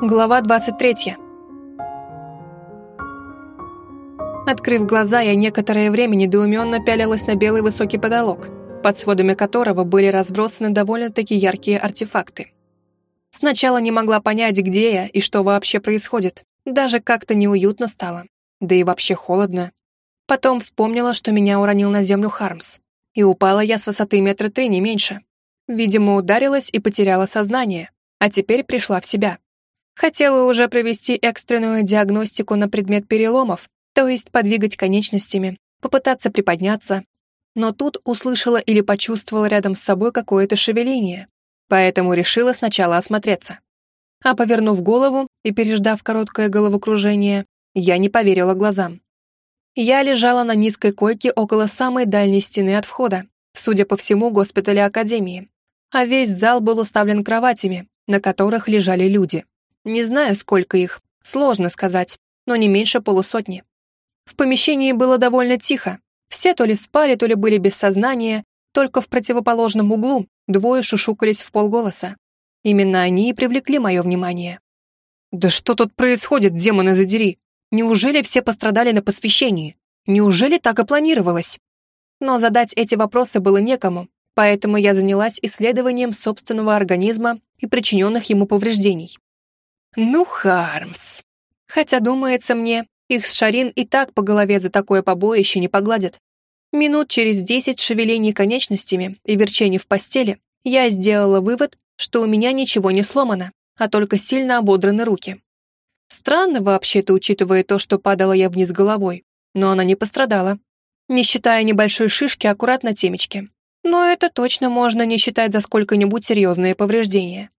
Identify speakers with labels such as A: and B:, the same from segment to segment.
A: Глава 23. Открыв глаза, я некоторое время недоуменно пялилась на белый высокий потолок, под сводами которого были разбросаны довольно-таки яркие артефакты. Сначала не могла понять, где я и что вообще происходит. Даже как-то неуютно стало. Да и вообще холодно. Потом вспомнила, что меня уронил на землю Хармс. И упала я с высоты метра три, не меньше. Видимо, ударилась и потеряла сознание, а теперь пришла в себя. Хотела уже провести экстренную диагностику на предмет переломов, то есть подвигать конечностями, попытаться приподняться. Но тут услышала или почувствовала рядом с собой какое-то шевеление, поэтому решила сначала осмотреться. А повернув голову и переждав короткое головокружение, я не поверила глазам. Я лежала на низкой койке около самой дальней стены от входа, судя по всему, госпиталя Академии. А весь зал был уставлен кроватями, на которых лежали люди. Не знаю, сколько их, сложно сказать, но не меньше полусотни. В помещении было довольно тихо. Все то ли спали, то ли были без сознания, только в противоположном углу двое шушукались в полголоса. Именно они и привлекли мое внимание. «Да что тут происходит, демоны задери? Неужели все пострадали на посвящении? Неужели так и планировалось?» Но задать эти вопросы было некому, поэтому я занялась исследованием собственного организма и причиненных ему повреждений. Ну, Хармс. Хотя, думается мне, их с Шарин и так по голове за такое побоище не погладят. Минут через десять шевелений конечностями и верчений в постели я сделала вывод, что у меня ничего не сломано, а только сильно ободраны руки. Странно вообще-то, учитывая то, что падала я вниз головой, но она не пострадала, не считая небольшой шишки аккурат на темечке. Но это точно можно не считать за сколько-нибудь серьезные повреждения.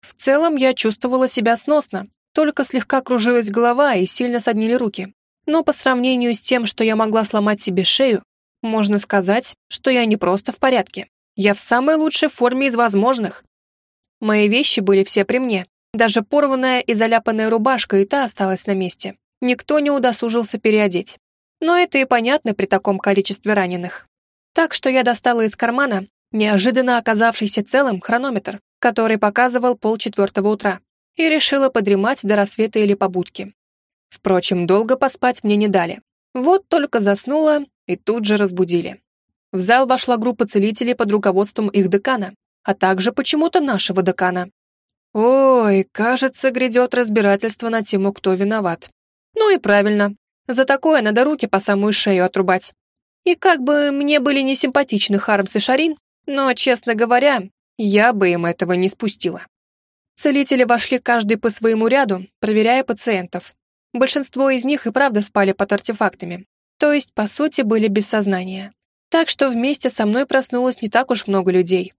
A: В целом я чувствовала себя сносно, только слегка кружилась голова и сильно соднили руки. Но по сравнению с тем, что я могла сломать себе шею, можно сказать, что я не просто в порядке. Я в самой лучшей форме из возможных. Мои вещи были все при мне. Даже порванная и заляпанная рубашка и та осталась на месте. Никто не удосужился переодеть. Но это и понятно при таком количестве раненых. Так что я достала из кармана неожиданно оказавшийся целым хронометр который показывал полчетвертого утра, и решила подремать до рассвета или побудки. Впрочем, долго поспать мне не дали. Вот только заснула, и тут же разбудили. В зал вошла группа целителей под руководством их декана, а также почему-то нашего декана. Ой, кажется, грядет разбирательство на тему, кто виноват. Ну и правильно. За такое надо руки по самую шею отрубать. И как бы мне были не симпатичны Хармс и Шарин, но, честно говоря, я бы им этого не спустила. Целители вошли каждый по своему ряду, проверяя пациентов. Большинство из них и правда спали под артефактами, то есть, по сути, были без сознания. Так что вместе со мной проснулось не так уж много людей.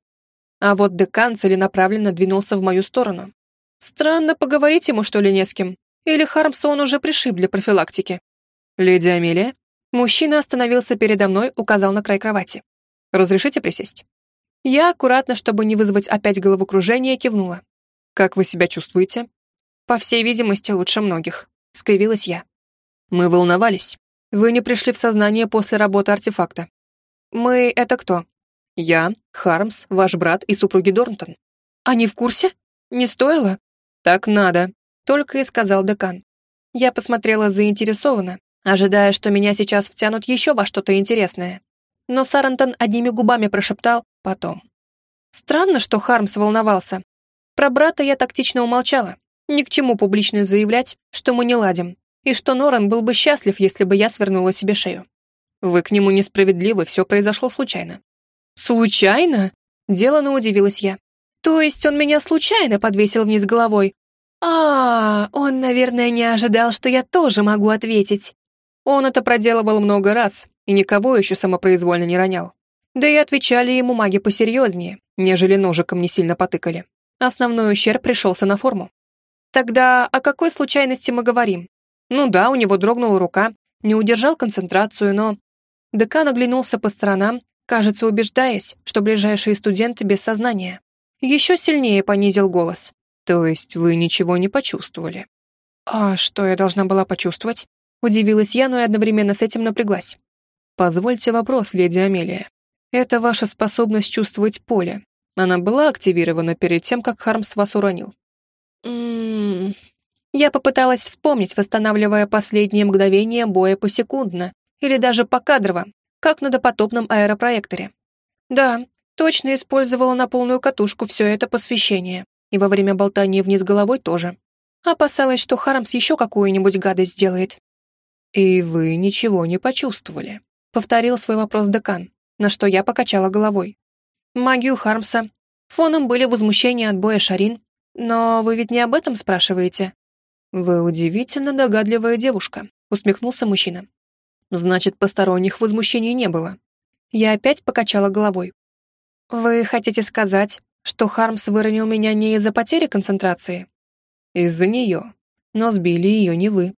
A: А вот декан целенаправленно двинулся в мою сторону. Странно, поговорить ему, что ли, не с кем? Или Хармса он уже пришиб для профилактики? «Леди Амелия?» Мужчина остановился передо мной, указал на край кровати. «Разрешите присесть?» Я аккуратно, чтобы не вызвать опять головокружение, кивнула. «Как вы себя чувствуете?» «По всей видимости, лучше многих», — скривилась я. «Мы волновались. Вы не пришли в сознание после работы артефакта». «Мы — это кто?» «Я, Хармс, ваш брат и супруги Дорнтон». «Они в курсе? Не стоило?» «Так надо», — только и сказал декан. Я посмотрела заинтересованно, ожидая, что меня сейчас втянут еще во что-то интересное но Сарантон одними губами прошептал «потом». Странно, что Хармс волновался. Про брата я тактично умолчала. Ни к чему публично заявлять, что мы не ладим, и что Норан был бы счастлив, если бы я свернула себе шею. Вы к нему несправедливы, все произошло случайно. Случайно? Делано удивилась я. То есть он меня случайно подвесил вниз головой? А, он, наверное, не ожидал, что я тоже могу ответить. Он это проделывал много раз, и никого еще самопроизвольно не ронял. Да и отвечали ему маги посерьезнее, нежели ножиком не сильно потыкали. Основной ущерб пришелся на форму. Тогда о какой случайности мы говорим? Ну да, у него дрогнула рука, не удержал концентрацию, но... Декан оглянулся по сторонам, кажется, убеждаясь, что ближайшие студенты без сознания. Еще сильнее понизил голос. То есть вы ничего не почувствовали? А что я должна была почувствовать? Удивилась я, но и одновременно с этим напряглась. Позвольте вопрос, леди Амелия. Это ваша способность чувствовать поле. Она была активирована перед тем, как Хармс вас уронил. М-м-м. Я попыталась вспомнить, восстанавливая последние мгновения боя посекундно или даже покадрово, как на допотопном аэропроекторе. Да, точно использовала на полную катушку все это посвящение, и во время болтания вниз головой тоже. Опасалась, что Хармс еще какую-нибудь гадость сделает. «И вы ничего не почувствовали», — повторил свой вопрос декан, на что я покачала головой. Магию Хармса. Фоном были возмущения от боя Шарин. Но вы ведь не об этом спрашиваете? Вы удивительно догадливая девушка, усмехнулся мужчина. Значит, посторонних возмущений не было. Я опять покачала головой. Вы хотите сказать, что Хармс выронил меня не из-за потери концентрации? Из-за нее. Но сбили ее не вы.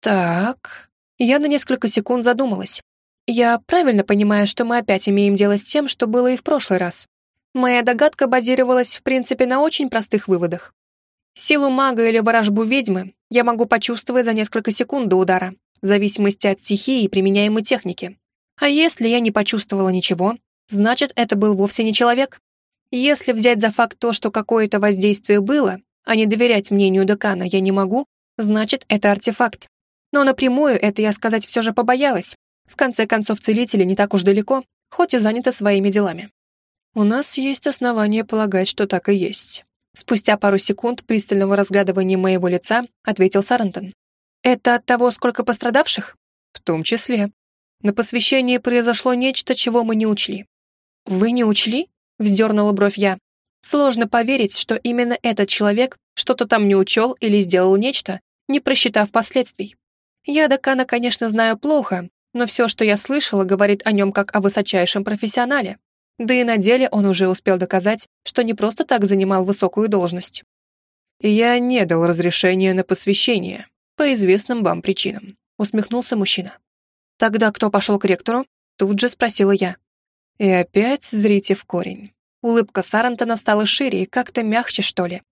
A: Так. Я на несколько секунд задумалась. Я правильно понимаю, что мы опять имеем дело с тем, что было и в прошлый раз. Моя догадка базировалась, в принципе, на очень простых выводах. Силу мага или ворожбу ведьмы я могу почувствовать за несколько секунд до удара, в зависимости от стихии и применяемой техники. А если я не почувствовала ничего, значит, это был вовсе не человек. Если взять за факт то, что какое-то воздействие было, а не доверять мнению декана я не могу, значит, это артефакт. Но напрямую это я сказать все же побоялась, в конце концов, целители не так уж далеко, хоть и заняты своими делами. У нас есть основания полагать, что так и есть. Спустя пару секунд пристального разглядывания моего лица ответил Сарантон. Это от того, сколько пострадавших? В том числе. На посвящении произошло нечто, чего мы не учли. Вы не учли? Вздернула бровь я. Сложно поверить, что именно этот человек что-то там не учел или сделал нечто, не просчитав последствий. Я Дакана, конечно, знаю плохо, но все, что я слышала, говорит о нем как о высочайшем профессионале. Да и на деле он уже успел доказать, что не просто так занимал высокую должность. «Я не дал разрешения на посвящение, по известным вам причинам», усмехнулся мужчина. «Тогда кто пошел к ректору?» Тут же спросила я. И опять зрите в корень. Улыбка Сарантона стала шире и как-то мягче, что ли.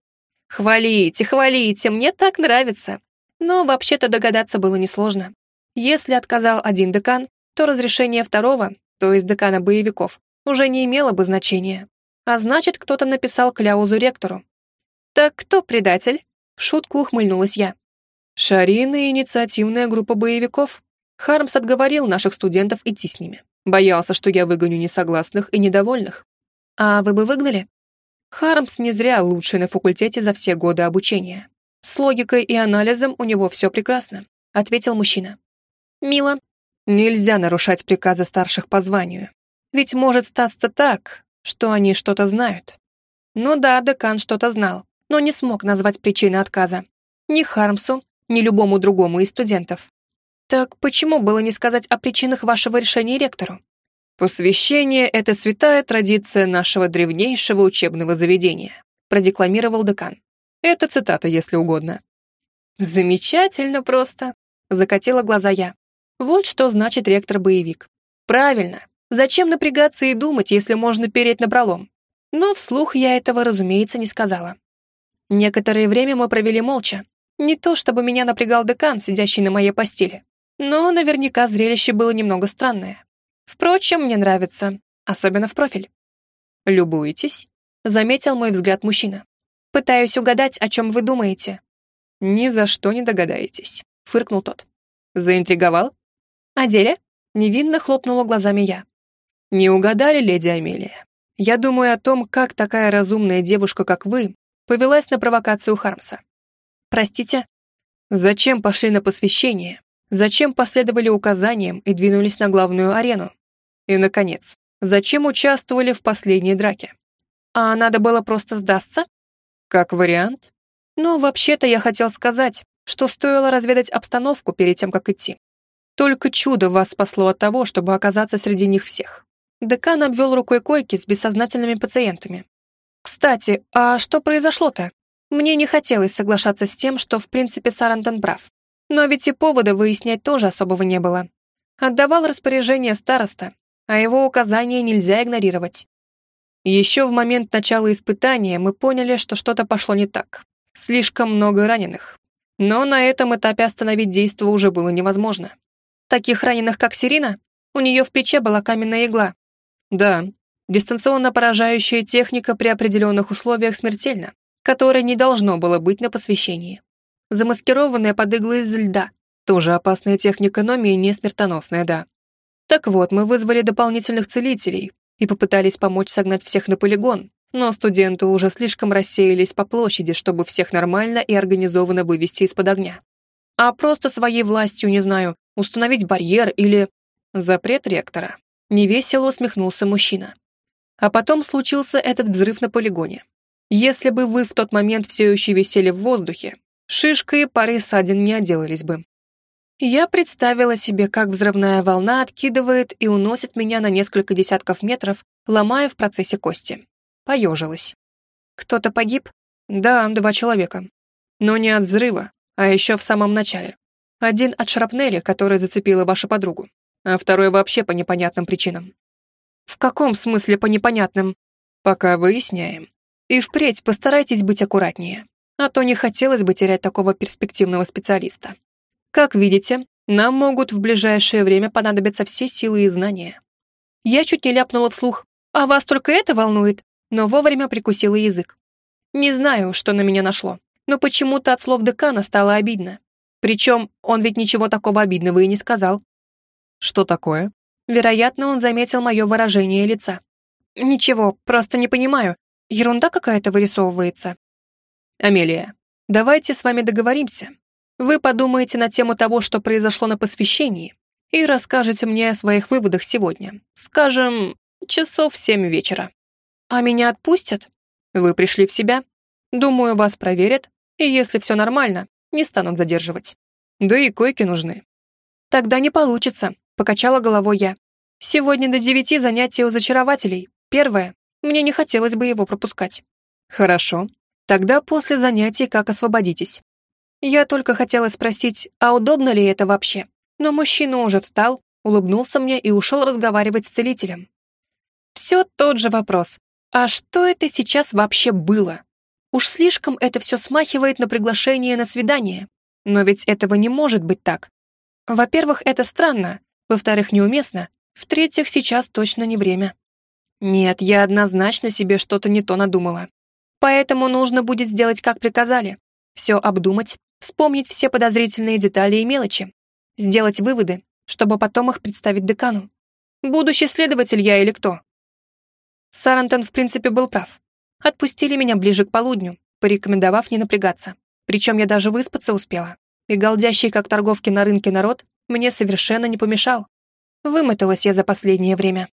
A: «Хвалите, хвалите, мне так нравится!» Но вообще-то догадаться было несложно. Если отказал один декан, то разрешение второго, то есть декана боевиков, уже не имело бы значения. А значит, кто-то написал кляузу ректору. «Так кто предатель?» В шутку ухмыльнулась я. «Шарин инициативная группа боевиков». Хармс отговорил наших студентов идти с ними. Боялся, что я выгоню несогласных и недовольных. «А вы бы выгнали?» Хармс не зря лучший на факультете за все годы обучения. С логикой и анализом у него все прекрасно, ответил мужчина. Мило. Нельзя нарушать приказы старших по званию. Ведь может статься так, что они что-то знают. Ну да, декан что-то знал, но не смог назвать причины отказа. Ни Хармсу, ни любому другому из студентов. Так почему было не сказать о причинах вашего решения ректору? «Посвящение — это святая традиция нашего древнейшего учебного заведения», продекламировал декан. Это цитата, если угодно. «Замечательно просто», — закатила глаза я. Вот что значит ректор-боевик. Правильно. Зачем напрягаться и думать, если можно переть на пролом? Но вслух я этого, разумеется, не сказала. Некоторое время мы провели молча. Не то, чтобы меня напрягал декан, сидящий на моей постели. Но наверняка зрелище было немного странное. Впрочем, мне нравится, особенно в профиль. «Любуетесь?» — заметил мой взгляд мужчина. «Пытаюсь угадать, о чем вы думаете». «Ни за что не догадаетесь», — фыркнул тот. «Заинтриговал?» «О деле?» — невинно хлопнула глазами я. «Не угадали, леди Амелия? Я думаю о том, как такая разумная девушка, как вы, повелась на провокацию Хармса. Простите? Зачем пошли на посвящение? Зачем последовали указаниям и двинулись на главную арену? И, наконец, зачем участвовали в последней драке? А надо было просто сдастся? Как вариант? Ну, вообще-то я хотел сказать, что стоило разведать обстановку перед тем, как идти. Только чудо вас спасло от того, чтобы оказаться среди них всех. Декан обвел рукой койки с бессознательными пациентами. Кстати, а что произошло-то? Мне не хотелось соглашаться с тем, что в принципе Сарантон прав. Но ведь и повода выяснять тоже особого не было. Отдавал распоряжение староста, а его указания нельзя игнорировать. Еще в момент начала испытания мы поняли, что что-то пошло не так. Слишком много раненых. Но на этом этапе остановить действо уже было невозможно. Таких раненых, как Сирина, у нее в плече была каменная игла. Да, дистанционно поражающая техника при определенных условиях смертельна, которой не должно было быть на посвящении. Замаскированная под иглы из льда. Тоже опасная техника, но менее смертоносная, да. Так вот, мы вызвали дополнительных целителей и попытались помочь согнать всех на полигон, но студенты уже слишком рассеялись по площади, чтобы всех нормально и организованно вывести из-под огня. А просто своей властью, не знаю, установить барьер или... Запрет ректора. Невесело усмехнулся мужчина. А потом случился этот взрыв на полигоне. Если бы вы в тот момент все еще висели в воздухе, шишка и пары ссадин не отделались бы. Я представила себе, как взрывная волна откидывает и уносит меня на несколько десятков метров, ломая в процессе кости. Поежилась. Кто-то погиб? Да, два человека. Но не от взрыва, а еще в самом начале. Один от шрапнели, которая зацепила вашу подругу, а второй вообще по непонятным причинам. В каком смысле по непонятным? Пока выясняем. И впредь постарайтесь быть аккуратнее, а то не хотелось бы терять такого перспективного специалиста. Как видите, нам могут в ближайшее время понадобиться все силы и знания. Я чуть не ляпнула вслух. А вас только это волнует? Но вовремя прикусила язык. Не знаю, что на меня нашло, но почему-то от слов декана стало обидно. Причем он ведь ничего такого обидного и не сказал. Что такое? Вероятно, он заметил мое выражение лица. Ничего, просто не понимаю, Ерунда какая-то вырисовывается. Амелия, давайте с вами договоримся. Вы подумаете на тему того, что произошло на посвящении, и расскажете мне о своих выводах сегодня. Скажем, часов в семь вечера. А меня отпустят? Вы пришли в себя? Думаю, вас проверят, и если все нормально, не станут задерживать. Да и койки нужны. Тогда не получится, покачала головой я. Сегодня до девяти занятия у зачарователей. Первое мне не хотелось бы его пропускать. Хорошо. Тогда после занятий как освободитесь. Я только хотела спросить, а удобно ли это вообще? Но мужчина уже встал, улыбнулся мне и ушел разговаривать с целителем. Все тот же вопрос. А что это сейчас вообще было? Уж слишком это все смахивает на приглашение на свидание. Но ведь этого не может быть так. Во-первых, это странно. Во-вторых, неуместно. В-третьих, сейчас точно не время. Нет, я однозначно себе что-то не то надумала. Поэтому нужно будет сделать, как приказали. Все обдумать, вспомнить все подозрительные детали и мелочи, сделать выводы, чтобы потом их представить декану. Будущий следователь я или кто? Сарантон в принципе был прав. Отпустили меня ближе к полудню, порекомендовав не напрягаться. Причем я даже выспаться успела. И голдящий, как торговки на рынке народ, мне совершенно не помешал. Вымоталась я за последнее время.